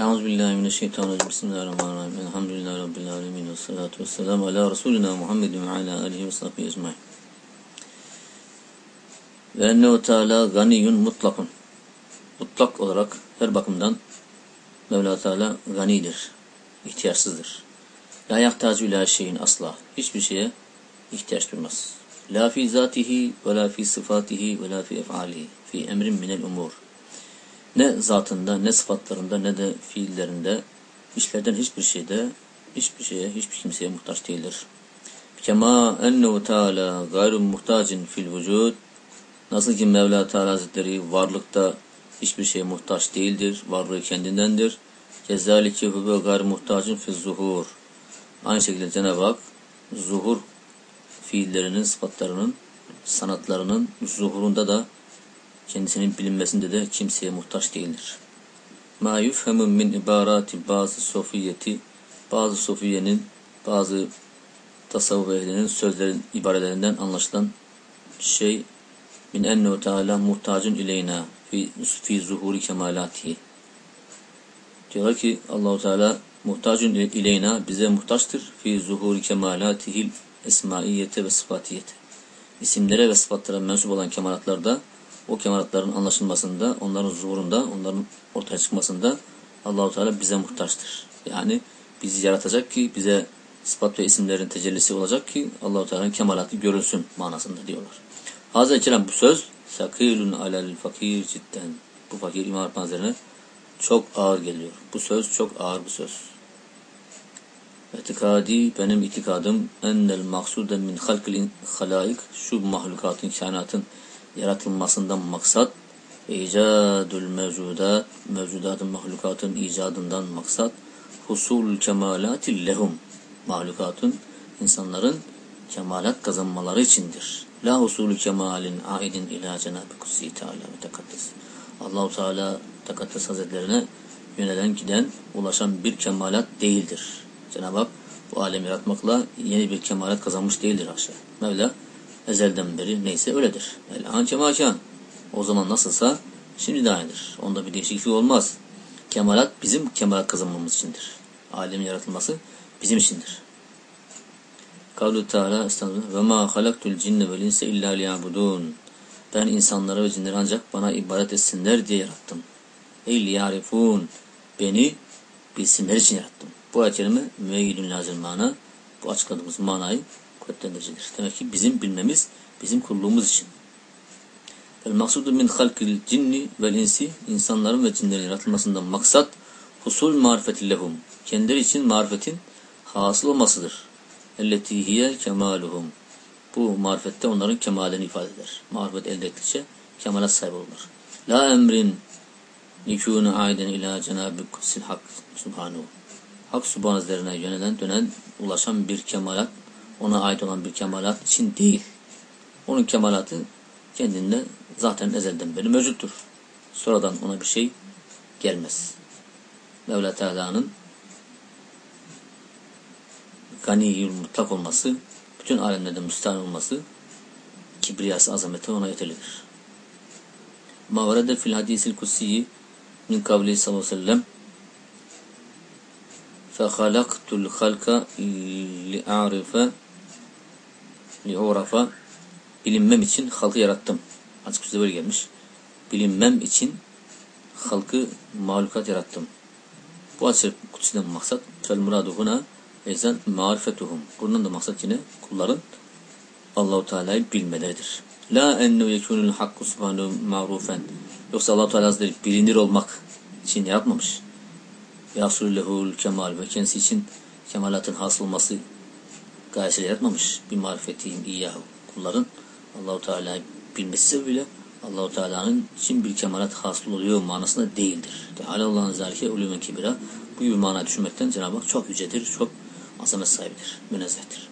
Euzubillahimineşşeytanirracim. Bismillahirrahmanirrahim. Elhamdülillahi Rabbil alemin. Ve salatu ve selamu ala Resulina Muhammedin ve ala alihi ve sahbihi ecmain. Ve ennehu teala ganiyun mutlakun. Mutlak olarak her bakımdan Mevla Teala ganidir. ihtiyaçsızdır. La yahtacu ila şeyin asla. Hiçbir şeye ihtiyaç duymaz. La fi zatihi ve la fi sıfatihi ve la fi ef'alihi. Fi emrin minel umur. Ne zatında, ne sıfatlarında, ne de fiillerinde, işlerden hiçbir şeyde, hiçbir şeye, hiçbir kimseye muhtaç değildir. Kema ennehu teala gayru muhtacin fil vücud. Nasıl ki Mevla Teala Hazretleri varlıkta hiçbir şeye muhtaç değildir, varlığı kendindendir. Kezalike huve gayru muhtacin fil zuhur. Aynı şekilde Cenab-ı Hak zuhur fiillerinin, sıfatlarının, sanatlarının zuhurunda da kendisinin bilinmesinde de kimseye muhtaç değildir. Ma yufhemu min ibarati bazı sofiyeti bazı sofiyenin bazı tasavvuf ehlinin sözlerin ibarelerinden anlaşılan şey min ennehu teala muhtacun ileyna fi, fi zuhuri kemalatihi diyorlar ki Allahu Teala muhtacun ileyna bize muhtaçtır fi zuhuri kemalatihil esmaiyete ve sıfatiyete isimlere ve sıfatlara mensup olan kemalatlarda o kemalatların anlaşılmasında, onların zuhurunda, onların ortaya çıkmasında Allahu Teala bize muhtaçtır. Yani bizi yaratacak ki bize sıfat ve isimlerin tecellisi olacak ki Allahu Teala'nın kemalatı görülsün manasında diyorlar. Hazreti Kerem bu söz sakilun alel fakir cidden. Bu fakir İmam Hazretleri'ne çok ağır geliyor. Bu söz çok ağır bir söz. İtikadi benim itikadım ennel maksude min halkil halaik şu mahlukatın, kainatın yaratılmasından maksat icadül mevcudat, mevcudatın mahlukatın icadından maksat husul kemalatil lehum mahlukatın insanların kemalat kazanmaları içindir. La husulü kemalin aidin ila cenab-ı kutsi teala ve tekaddes. Allahu Teala tekaddes hazretlerine yönelen giden ulaşan bir kemalat değildir. Cenab-ı Hak bu alemi yaratmakla yeni bir kemalat kazanmış değildir aşağı. Mevla ezelden beri neyse öyledir. El an kemakan. O zaman nasılsa şimdi de aynıdır. Onda bir değişiklik olmaz. Kemalat bizim kemalat kazanmamız içindir. Alemin yaratılması bizim içindir. Kavlu Teala estağfurullah ve ma halaktul cinne vel insa illa liyabudun. Ben insanları ve cinleri ancak bana ibadet etsinler diye yarattım. Ey liyarifun. Beni bilsinler için yarattım. Bu ayet kelime müeyyidün lazım mana. Bu açıkladığımız manayı kuvvetlendiricidir. Demek ki bizim bilmemiz, bizim kulluğumuz için. El maksudu min halkil cinni vel insi insanların ve cinlerin yaratılmasından maksat husul marifetillehum. Kendileri için marifetin hasıl olmasıdır. Elleti hiye kemaluhum. Bu marifette onların kemalini ifade eder. Marifet elde ettikçe kemale sahip olurlar. La emrin nikûne aiden ila cenab-ı kutsil hak subhanahu. Hak subhanezlerine yönelen dönen ulaşan bir kemalat ona ait olan bir kemalat için değil. Onun kemalatı kendinde zaten ezelden beri mevcuttur. Sonradan ona bir şey gelmez. Mevla Teala'nın ganiyül mutlak olması, bütün alemlerden müstahane olması, kibriyası azameti ona yetelidir. Ma verede fil hadisil kutsiyi min kavli sallallahu aleyhi ve sellem فَخَلَقْتُ الْخَلْقَ لِأَعْرِفَ li'urafa bilinmem için halkı yarattım. Açık sözde böyle gelmiş. Bilinmem için halkı mahlukat yarattım. Bu kutusundan maksat fel muradu huna ezen marifetuhum. Bundan da maksat yine kulların Allahu Teala'yı bilmeleridir. La ennu yekunul hakku subhanahu ma'rufen. Yoksa Allahu Teala Hazretleri bilinir olmak için yaratmamış. Yasulüllehul kemal ve kendisi için kemalatın hasıl olması gayesiyle yaratmamış. Bir marifetihim iyyahu. Kulların Allahu Teala'yı bilmesi sebebiyle Allahu Teala'nın için bir kemalat hasıl oluyor manasında değildir. Teala zalike ulûmen kibira. Bu gibi mana düşünmekten Cenab-ı Hak çok yücedir, çok azamet sahibidir, münezzehtir.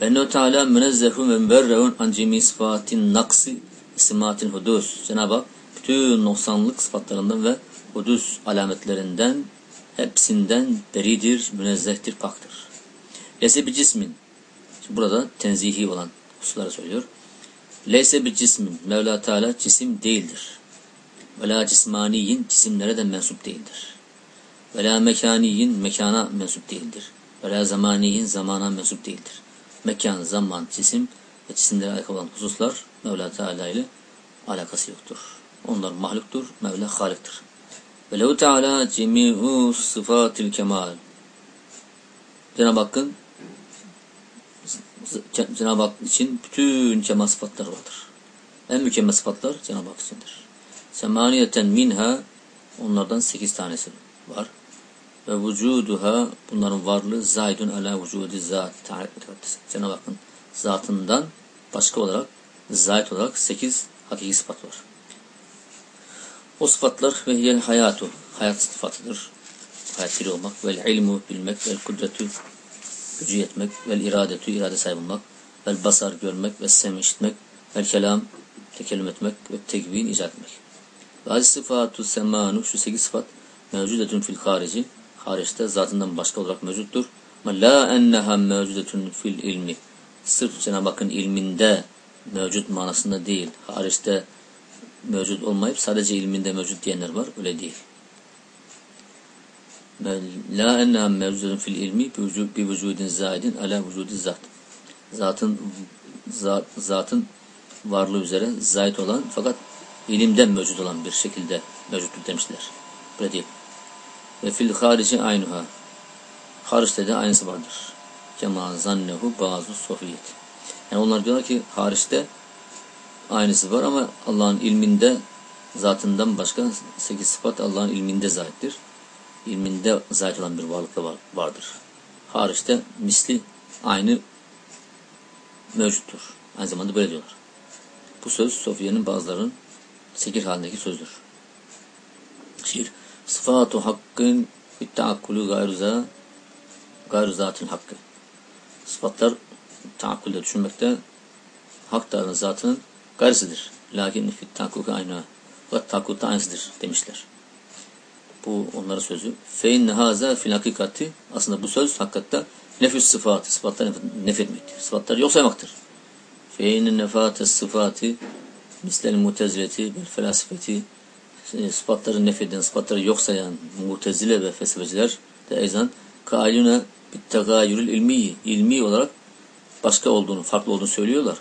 Ve ennehu Teala münezzehun ve müberrehun an cemi sıfatin naksi istimatin hudus. Cenab-ı Hak bütün noksanlık sıfatlarından ve hudus alametlerinden hepsinden beridir, münezzehtir, paktır. Leyse bir cismin. Şimdi burada tenzihi olan hususları söylüyor. Leyse bir cismin. Mevla Teala cisim değildir. Ve la cismaniyin cisimlere de mensup değildir. Ve la mekaniyin mekana mensup değildir. Ve la zamaniyin zamana mensup değildir. Mekan, zaman, cisim ve cisimlere alakalı olan hususlar Mevla Teala ile alakası yoktur. Onlar mahluktur, Mevla haliktir. Ve lehu Teala cemi'u sıfatil kemal. Cenab-ı Hakk'ın Cenab-ı Hak için bütün kemal sıfatları vardır. En mükemmel sıfatlar Cenab-ı Hak içindir. Semaniyeten minha onlardan sekiz tanesi var. Ve vücuduha bunların varlığı zaydun ala vücudi zat. Cenab-ı Hakk'ın zatından başka olarak zayt olarak sekiz hakiki sıfat var. O sıfatlar ve hiyel hayatu hayat sıfatıdır. Hayat olmak vel ilmu bilmek vel kudretu gücü yetmek vel iradetu irade sahibi olmak vel basar görmek ve sem işitmek vel kelam tekellüm etmek ve tekvin icat etmek. Ve sıfatu semanu şu sekiz sıfat mevcudetun fil harici hariçte zatından başka olarak mevcuttur. Ama la enneha mevcudetun fil ilmi sırf Cenab-ı Hakk'ın ilminde mevcut manasında değil. Hariçte mevcut olmayıp sadece ilminde mevcut diyenler var. Öyle değil. La enneha mevcudun fil ilmi bi vücudin zaidin ala vücudi zat. Zatın zat, zatın varlığı üzere zahit olan fakat ilimden mevcut olan bir şekilde mevcuttur demişler. Böyle değil. Ve fil harici aynuha. Hariçte de aynısı vardır. Kema zannehu bazı sofiyet. Yani onlar diyorlar ki hariçte aynısı var ama Allah'ın ilminde zatından başka sekiz sıfat Allah'ın ilminde zahittir. İlminde zahit olan bir varlık da var, vardır. Hariçte misli aynı mevcuttur. Aynı zamanda böyle diyorlar. Bu söz Sofiye'nin bazılarının sekir halindeki sözdür. Şiir. Sıfatu hakkın bittaakkulu gayruza gayru zatin hakkı. Sıfatlar taakkulde düşünmekte hak Teala'nın zatının gayrısıdır. Lakin fit takkuk aynı. Fakat takkukta aynısıdır demişler. Bu onlara sözü. Fein haza fil hakikati aslında bu söz hakikatte nefis sıfatı, sıfatları nefetmektir. Sıfatları yok saymaktır. Fein nefate sıfatı mislel mutezileti vel felasifeti sıfatları nefeden, sıfatları yok sayan mutezile ve felsefeciler de ezan kailüne bittegayürül ilmi ilmi olarak başka olduğunu, farklı olduğunu söylüyorlar.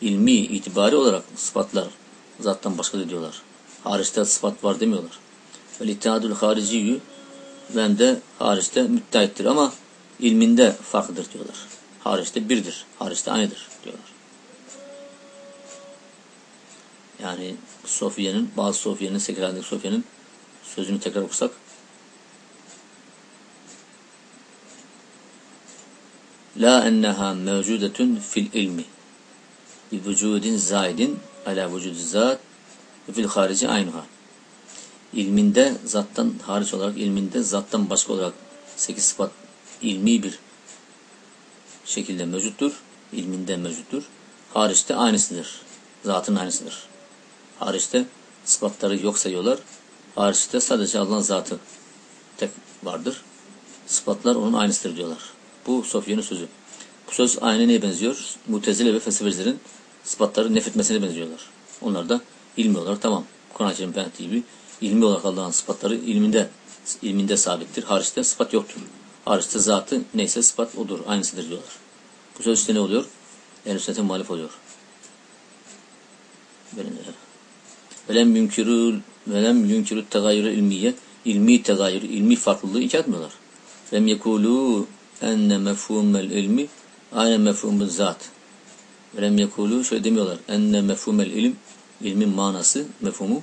İlmi itibari olarak sıfatlar zattan başka diyorlar. Hariçte sıfat var demiyorlar. Ve ittihadül hariciyyü ben de hariçte müttehittir ama ilminde farklıdır diyorlar. Hariçte birdir, hariçte aynıdır diyorlar. Yani Sofiye'nin, bazı Sofiye'nin, Sekirhan'daki Sofiye'nin sözünü tekrar okusak La enneha mevcudetun fil ilmi bi vücudin zaidin ala vücudi zat ve fil harici aynıha. İlminde zattan hariç olarak ilminde zattan başka olarak sekiz sıfat ilmi bir şekilde mevcuttur. İlminde mevcuttur. Hariçte aynısıdır. Zatın aynısıdır. Hariçte sıfatları yok sayıyorlar. Hariçte sadece Allah'ın zatı tek vardır. Sıfatlar onun aynısıdır diyorlar. Bu Sofya'nın sözü. Bu söz aynı neye benziyor? Mutezile ve felsefecilerin sıfatları nefretmesine benziyorlar. Onlar da ilmi olarak tamam. Kur'an-ı Kerim gibi ilmi olarak Allah'ın sıfatları ilminde ilminde sabittir. Hariçte sıfat yoktur. Hariçte zatı neyse sıfat odur. Aynısıdır diyorlar. Bu söz işte ne oluyor? En sünnete muhalif oluyor. Velem yünkürül velem yünkürü tegayürü ilmiye ilmi tegayürü, ilmi farklılığı icat etmiyorlar. Lem yekulu enne mefhumel ilmi aynı mefhumul zat. Velem yekulu şöyle demiyorlar. Enne mefhumel ilim ilmin manası, mefhumu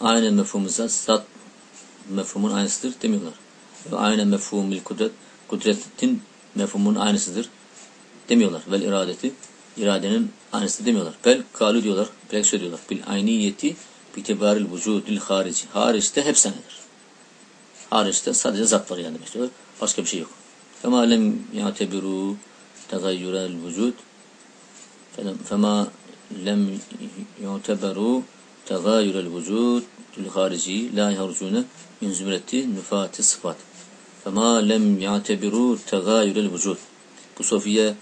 aynı mefhumul zat, mefhumun aynısıdır demiyorlar. Ve aynı mefhumul kudret, kudretin mefhumun aynısıdır demiyorlar. Vel iradeti iradenin aynısı demiyorlar. Bel kalu diyorlar. Şöyle diyorlar. Bil ayniyeti bitibaril vücudil harici. Hariçte hep senedir. Hariçte sadece zat var yani demek istiyorlar. Başka bir şey yok. Fema lem ya'tebiru tegayyurel vücud fema lem yu'teberu tegayyurel vücud harici la yarcune min zümreti nüfati sıfat. Fema lem ya'tebiru tegayyurel vücud. Bu sofiye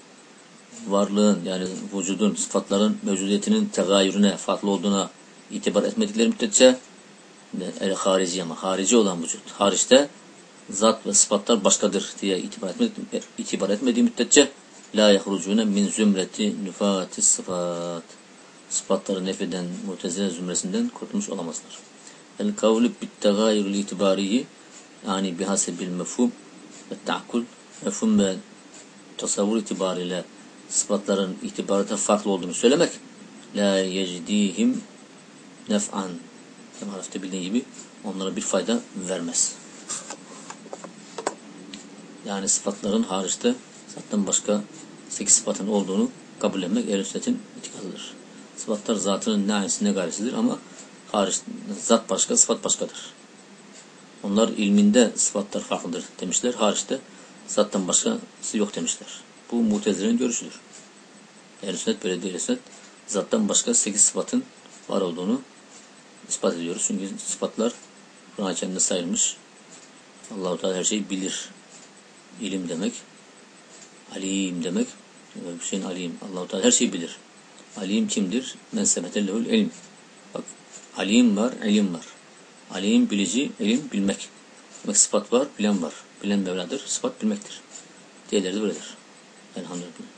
varlığın yani vücudun, sıfatların mevcudiyetinin tegayürüne, farklı olduğuna itibar etmedikleri müddetçe el harici ama harici olan vücut. Hariçte zat ve sıfatlar başkadır diye itibar, etme, itibar etmediği müddetçe la yahrucune min zümreti nüfati sıfat. Sıfatları nefeden mutezile zümresinden kurtulmuş olamazlar. El kavlu bit tegayürül itibariyi yani bihasebil mefhum ve ta'kul mefhum ve tasavvur itibariyle sıfatların itibarında farklı olduğunu söylemek la yecdihim nef'an hem harfte bildiğin gibi onlara bir fayda vermez. Yani sıfatların hariçte zaten başka sekiz sıfatın olduğunu kabul etmek ehl sünnetin itikadıdır. Sıfatlar zatının ne aynısı ne gayrisidir ama hariç, zat başka, sıfat başkadır. Onlar ilminde sıfatlar farklıdır demişler. Hariçte zattan başkası yok demişler. Bu mutezilerin görüşüdür. Ehl-i sünnet böyle değil. Sünnet zattan başka sekiz sıfatın var olduğunu ispat ediyoruz. Çünkü sıfatlar Kur'an-ı Kerim'de sayılmış. Allahu Teala her şeyi bilir. İlim demek. Alim demek. Hüseyin alim. Allahu Teala her şeyi bilir. Alim kimdir? Men sebetellehul ilm. Bak alim var, ilim var. Alim bilici, ilim bilmek. Demek sıfat var, bilen var. Bilen Mevla'dır, sıfat bilmektir. Diğerleri de böyledir. Elhamdülillah.